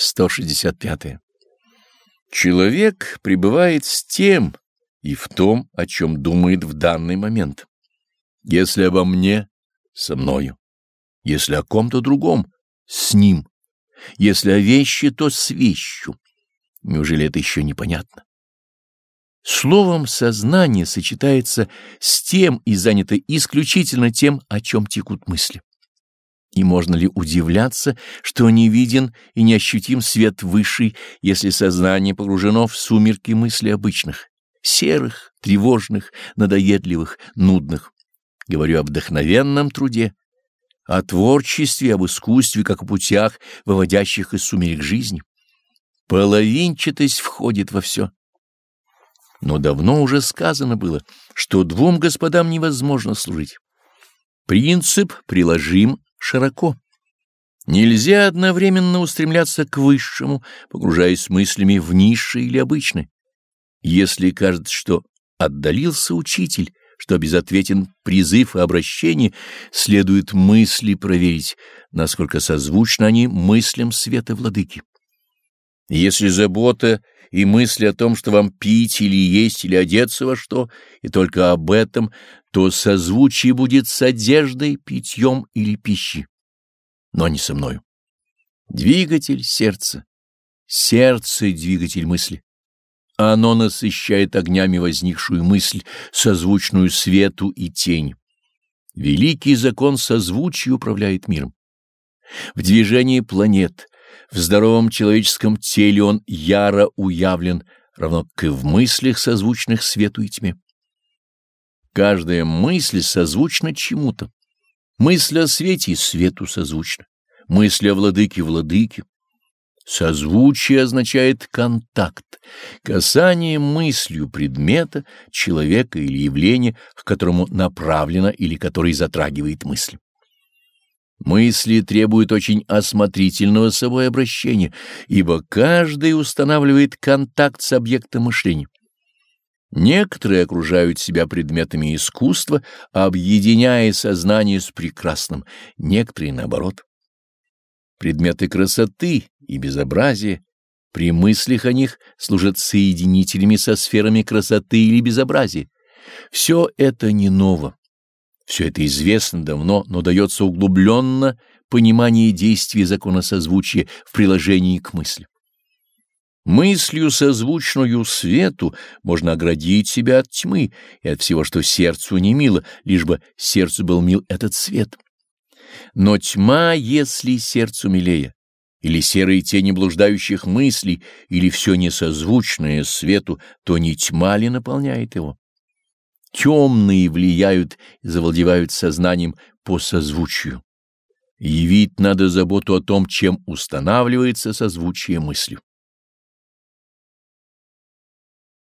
165. Человек пребывает с тем и в том, о чем думает в данный момент. Если обо мне — со мною, если о ком-то другом — с ним, если о вещи, то с вещью. Неужели это еще непонятно? Словом, сознание сочетается с тем и занято исключительно тем, о чем текут мысли. И можно ли удивляться, что не виден и не ощутим свет высший, если сознание погружено в сумерки мыслей обычных, серых, тревожных, надоедливых, нудных? Говорю о вдохновенном труде, о творчестве, об искусстве, как о путях, выводящих из сумерек жизни. Половинчатость входит во все. Но давно уже сказано было, что двум господам невозможно служить. Принцип приложим широко. Нельзя одновременно устремляться к высшему, погружаясь мыслями в низшее или обычное. Если кажется, что отдалился учитель, что безответен призыв и обращение, следует мысли проверить, насколько созвучны они мыслям света владыки. Если забота и мысли о том, что вам пить или есть или одеться во что, и только об этом, то созвучие будет с одеждой, питьем или пищей, но не со мною. Двигатель сердца, сердце — двигатель мысли. Оно насыщает огнями возникшую мысль, созвучную свету и тень. Великий закон созвучия управляет миром. В движении планет, в здоровом человеческом теле он яро уявлен, равно как и в мыслях, созвучных свету и тьме. Каждая мысль созвучна чему-то. Мысль о свете и свету созвучна. Мысль о владыке — владыке. Созвучие означает контакт, касание мыслью предмета, человека или явления, к которому направлено или который затрагивает мысль. Мысли требуют очень осмотрительного собой обращения, ибо каждый устанавливает контакт с объектом мышления. Некоторые окружают себя предметами искусства, объединяя сознание с прекрасным, некоторые наоборот. Предметы красоты и безобразия при мыслях о них служат соединителями со сферами красоты или безобразия. Все это не ново. Все это известно давно, но дается углубленно понимание действия закона созвучия в приложении к мысли. Мыслью, созвучную свету, можно оградить себя от тьмы и от всего, что сердцу не мило, лишь бы сердцу был мил этот свет. Но тьма, если сердцу милее, или серые тени блуждающих мыслей, или все несозвучное свету, то не тьма ли наполняет его? Темные влияют и завладевают сознанием по созвучию. Явить надо заботу о том, чем устанавливается созвучие мыслью.